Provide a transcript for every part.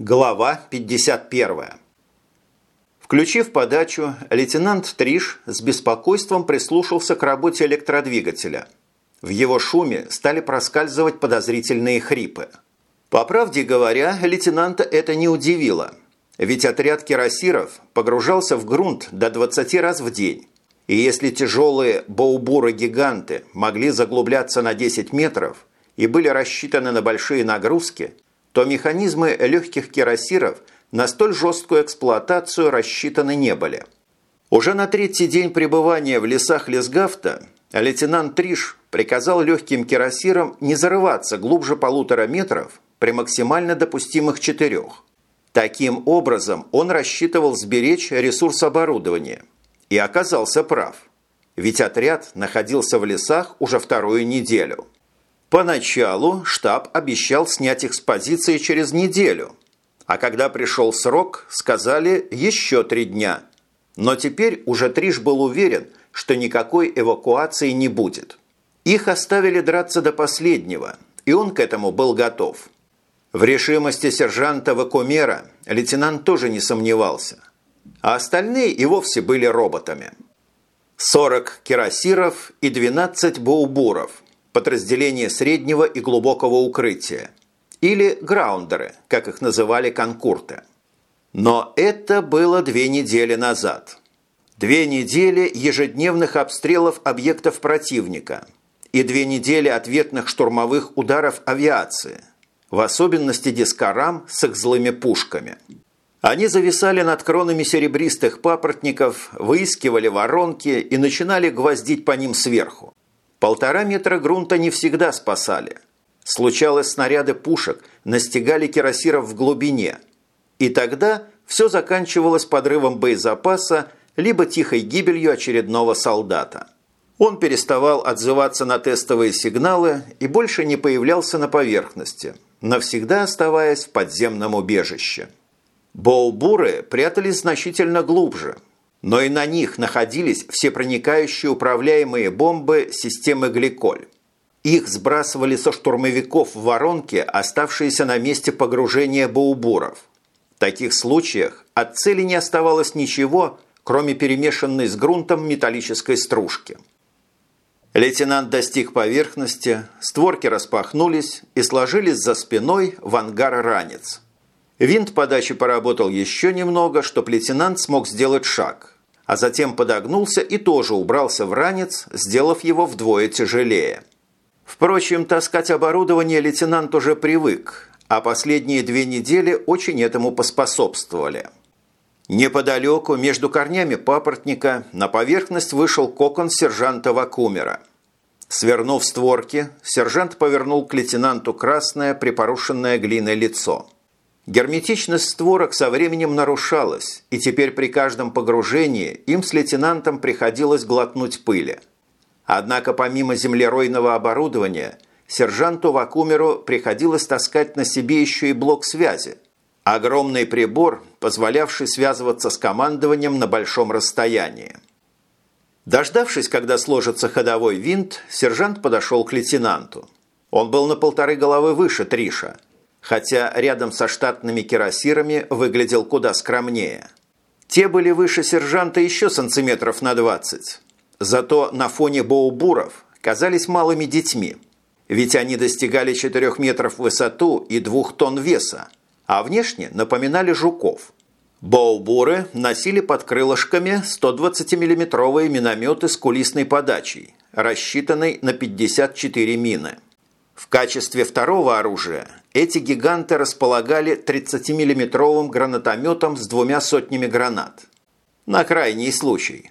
Глава 51. Включив подачу, лейтенант Триш с беспокойством прислушался к работе электродвигателя. В его шуме стали проскальзывать подозрительные хрипы. По правде говоря, лейтенанта это не удивило, ведь отряд кирасиров погружался в грунт до 20 раз в день. И если тяжелые боубуры-гиганты могли заглубляться на 10 метров и были рассчитаны на большие нагрузки – то механизмы легких кирасиров на столь жесткую эксплуатацию рассчитаны не были. Уже на третий день пребывания в лесах Лесгафта лейтенант Триш приказал легким кирасирам не зарываться глубже полутора метров при максимально допустимых четырех. Таким образом, он рассчитывал сберечь ресурс оборудования. И оказался прав. Ведь отряд находился в лесах уже вторую неделю – Поначалу штаб обещал снять их с позиции через неделю, а когда пришел срок, сказали еще три дня. Но теперь уже Триш был уверен, что никакой эвакуации не будет. Их оставили драться до последнего, и он к этому был готов. В решимости сержанта Вакумера лейтенант тоже не сомневался, а остальные и вовсе были роботами. 40 кирасиров и 12 боубуров – подразделение среднего и глубокого укрытия, или граундеры, как их называли конкурты. Но это было две недели назад. Две недели ежедневных обстрелов объектов противника и две недели ответных штурмовых ударов авиации, в особенности дискорам с их злыми пушками. Они зависали над кронами серебристых папоротников, выискивали воронки и начинали гвоздить по ним сверху. Полтора метра грунта не всегда спасали. Случалось, снаряды пушек настигали кирасиров в глубине. И тогда все заканчивалось подрывом боезапаса либо тихой гибелью очередного солдата. Он переставал отзываться на тестовые сигналы и больше не появлялся на поверхности, навсегда оставаясь в подземном убежище. Боубуры прятались значительно глубже – но и на них находились всепроникающие управляемые бомбы системы «Гликоль». Их сбрасывали со штурмовиков в воронки, оставшиеся на месте погружения боубуров. В таких случаях от цели не оставалось ничего, кроме перемешанной с грунтом металлической стружки. Лейтенант достиг поверхности, створки распахнулись и сложились за спиной в ангар ранец – Винт подачи поработал еще немного, чтоб лейтенант смог сделать шаг, а затем подогнулся и тоже убрался в ранец, сделав его вдвое тяжелее. Впрочем, таскать оборудование лейтенант уже привык, а последние две недели очень этому поспособствовали. Неподалеку, между корнями папоротника, на поверхность вышел кокон сержанта Вакумера. Свернув створки, сержант повернул к лейтенанту красное, припорушенное глиной лицо – Герметичность створок со временем нарушалась, и теперь при каждом погружении им с лейтенантом приходилось глотнуть пыли. Однако помимо землеройного оборудования, сержанту Вакумеру приходилось таскать на себе еще и блок связи. Огромный прибор, позволявший связываться с командованием на большом расстоянии. Дождавшись, когда сложится ходовой винт, сержант подошел к лейтенанту. Он был на полторы головы выше Триша – хотя рядом со штатными кирасирами выглядел куда скромнее. Те были выше сержанта еще сантиметров на 20. Зато на фоне боубуров казались малыми детьми, ведь они достигали 4 метров в высоту и 2 тонн веса, а внешне напоминали жуков. Боубуры носили под крылышками 120 миллиметровые минометы с кулисной подачей, рассчитанной на 54 мины. В качестве второго оружия эти гиганты располагали 30-миллиметровым гранатометом с двумя сотнями гранат. На крайний случай.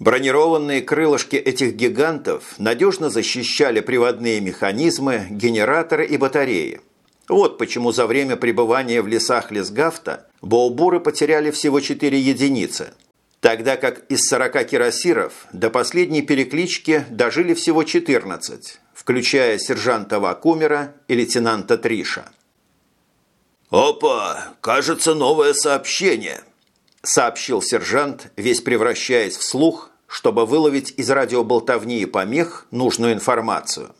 Бронированные крылышки этих гигантов надежно защищали приводные механизмы, генераторы и батареи. Вот почему за время пребывания в лесах Лесгафта Боубуры потеряли всего 4 единицы, тогда как из 40 кирасиров до последней переклички дожили всего 14, включая сержанта Вакумера и лейтенанта Триша. «Опа! Кажется, новое сообщение!» – сообщил сержант, весь превращаясь в слух, чтобы выловить из радиоболтовни и помех нужную информацию.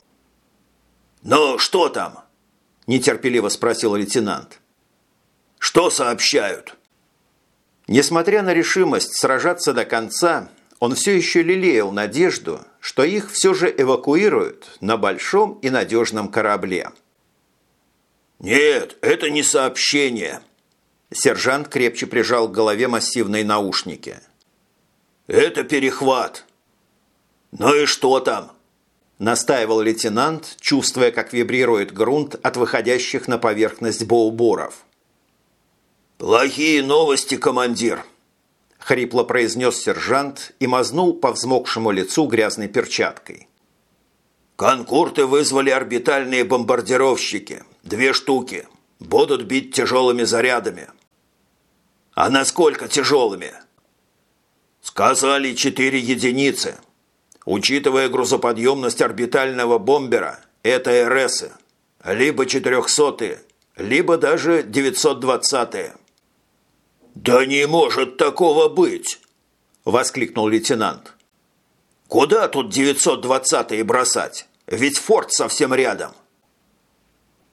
«Ну, что там?» – нетерпеливо спросил лейтенант. Что сообщают?» Несмотря на решимость сражаться до конца, он все еще лелеял надежду, что их все же эвакуируют на большом и надежном корабле. «Нет, это не сообщение». Сержант крепче прижал к голове массивные наушники. «Это перехват». «Ну и что там?» Настаивал лейтенант, чувствуя, как вибрирует грунт от выходящих на поверхность боуборов. «Плохие новости, командир», – хрипло произнес сержант и мазнул по взмокшему лицу грязной перчаткой. «Конкурты вызвали орбитальные бомбардировщики. Две штуки. Будут бить тяжелыми зарядами». «А насколько тяжелыми?» «Сказали четыре единицы. Учитывая грузоподъемность орбитального бомбера, это РСы. Либо четырехсотые, либо даже девятьсот-двадцатые». «Да не может такого быть!» – воскликнул лейтенант. «Куда тут 920-е бросать? Ведь форт совсем рядом».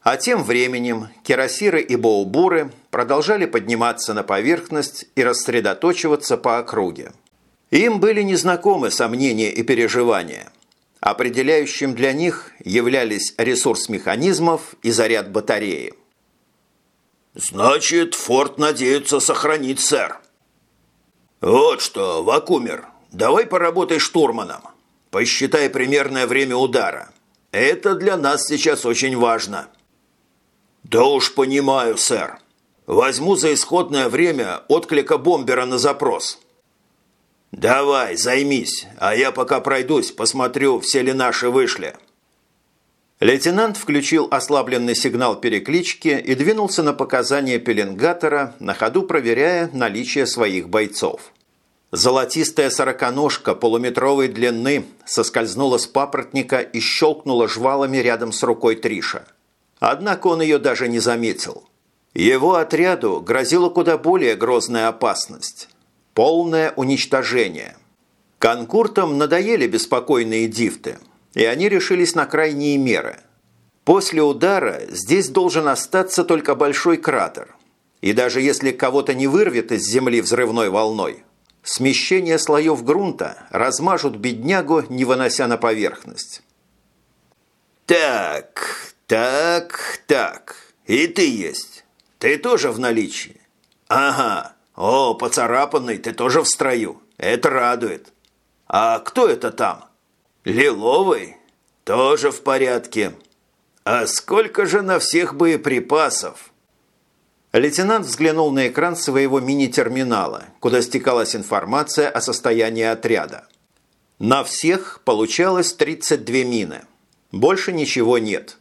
А тем временем кирасиры и боубуры продолжали подниматься на поверхность и рассредоточиваться по округе. Им были незнакомы сомнения и переживания. Определяющим для них являлись ресурс механизмов и заряд батареи – «Значит, форт надеются сохранить, сэр». «Вот что, Вакумер, давай поработай штурманом. Посчитай примерное время удара. Это для нас сейчас очень важно». «Да уж понимаю, сэр. Возьму за исходное время отклика бомбера на запрос». «Давай, займись, а я пока пройдусь, посмотрю, все ли наши вышли». Лейтенант включил ослабленный сигнал переклички и двинулся на показания пеленгатора, на ходу проверяя наличие своих бойцов. Золотистая сороконожка полуметровой длины соскользнула с папоротника и щелкнула жвалами рядом с рукой Триша. Однако он ее даже не заметил. Его отряду грозила куда более грозная опасность – полное уничтожение. Конкуртам надоели беспокойные дифты – и они решились на крайние меры. После удара здесь должен остаться только большой кратер. И даже если кого-то не вырвет из земли взрывной волной, смещение слоев грунта размажут беднягу, не вынося на поверхность. «Так, так, так. И ты есть. Ты тоже в наличии?» «Ага. О, поцарапанный, ты тоже в строю. Это радует. А кто это там?» Лиловый? Тоже в порядке. А сколько же на всех боеприпасов? Лейтенант взглянул на экран своего мини-терминала, куда стекалась информация о состоянии отряда. На всех получалось 32 мины. Больше ничего нет.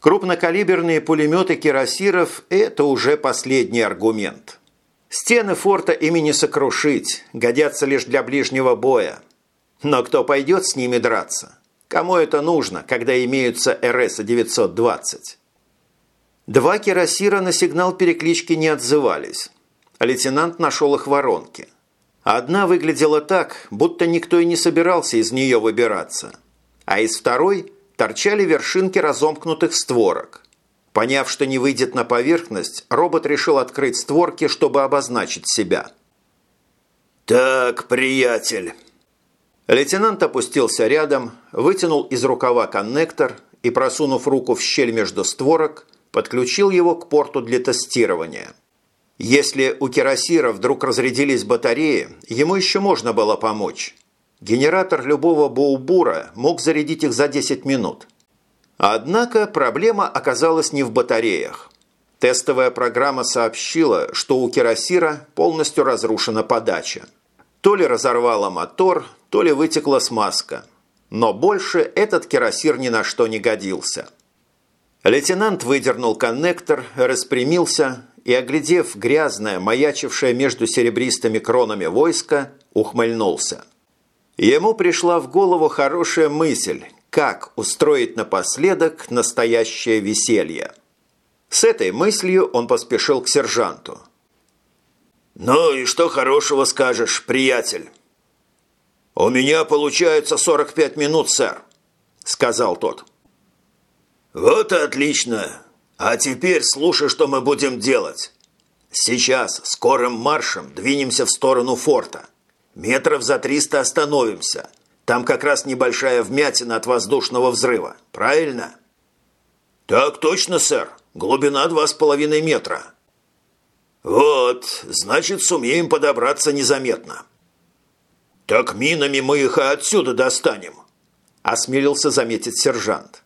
Крупнокалиберные пулеметы кирасиров – это уже последний аргумент. Стены форта имени сокрушить, годятся лишь для ближнего боя – но кто пойдет с ними драться? Кому это нужно, когда имеются РС-920? Два кирасира на сигнал переклички не отзывались. Лейтенант нашел их воронки. Одна выглядела так, будто никто и не собирался из нее выбираться. А из второй торчали вершинки разомкнутых створок. Поняв, что не выйдет на поверхность, робот решил открыть створки, чтобы обозначить себя. «Так, приятель», Лейтенант опустился рядом, вытянул из рукава коннектор и, просунув руку в щель между створок, подключил его к порту для тестирования. Если у Кирасира вдруг разрядились батареи, ему еще можно было помочь. Генератор любого боубура мог зарядить их за 10 минут. Однако проблема оказалась не в батареях. Тестовая программа сообщила, что у Кирасира полностью разрушена подача. То ли разорвала мотор, то ли вытекла смазка. Но больше этот керосир ни на что не годился. Лейтенант выдернул коннектор, распрямился и, оглядев грязное, маячившее между серебристыми кронами войско, ухмыльнулся. Ему пришла в голову хорошая мысль, как устроить напоследок настоящее веселье. С этой мыслью он поспешил к сержанту. «Ну и что хорошего скажешь, приятель?» «У меня получается 45 минут, сэр», – сказал тот. «Вот отлично. А теперь слушай, что мы будем делать. Сейчас скорым маршем двинемся в сторону форта. Метров за триста остановимся. Там как раз небольшая вмятина от воздушного взрыва. Правильно? Так точно, сэр. Глубина два с половиной метра. Вот, значит, сумеем подобраться незаметно. Так минами мы их и отсюда достанем, осмелился заметить сержант.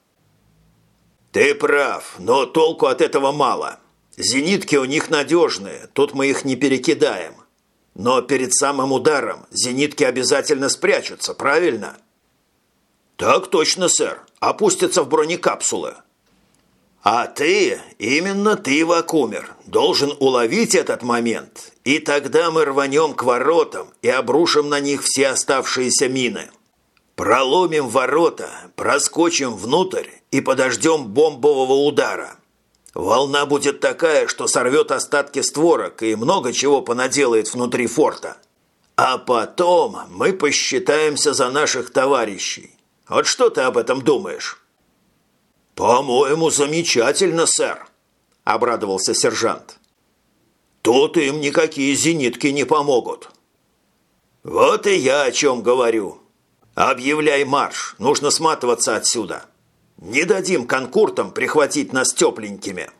Ты прав, но толку от этого мало. Зенитки у них надежные, тут мы их не перекидаем. Но перед самым ударом зенитки обязательно спрячутся, правильно? Так точно, сэр. Опустятся в бронекапсулы. А ты, именно ты, Вакумер, должен уловить этот момент, и тогда мы рванем к воротам и обрушим на них все оставшиеся мины. Проломим ворота, проскочим внутрь и подождем бомбового удара. Волна будет такая, что сорвет остатки створок и много чего понаделает внутри форта. А потом мы посчитаемся за наших товарищей. Вот что ты об этом думаешь?» «По-моему, замечательно, сэр», – обрадовался сержант. «Тут им никакие зенитки не помогут». «Вот и я о чем говорю. Объявляй марш, нужно сматываться отсюда». Не дадим конкуртам прихватить нас тепленькими».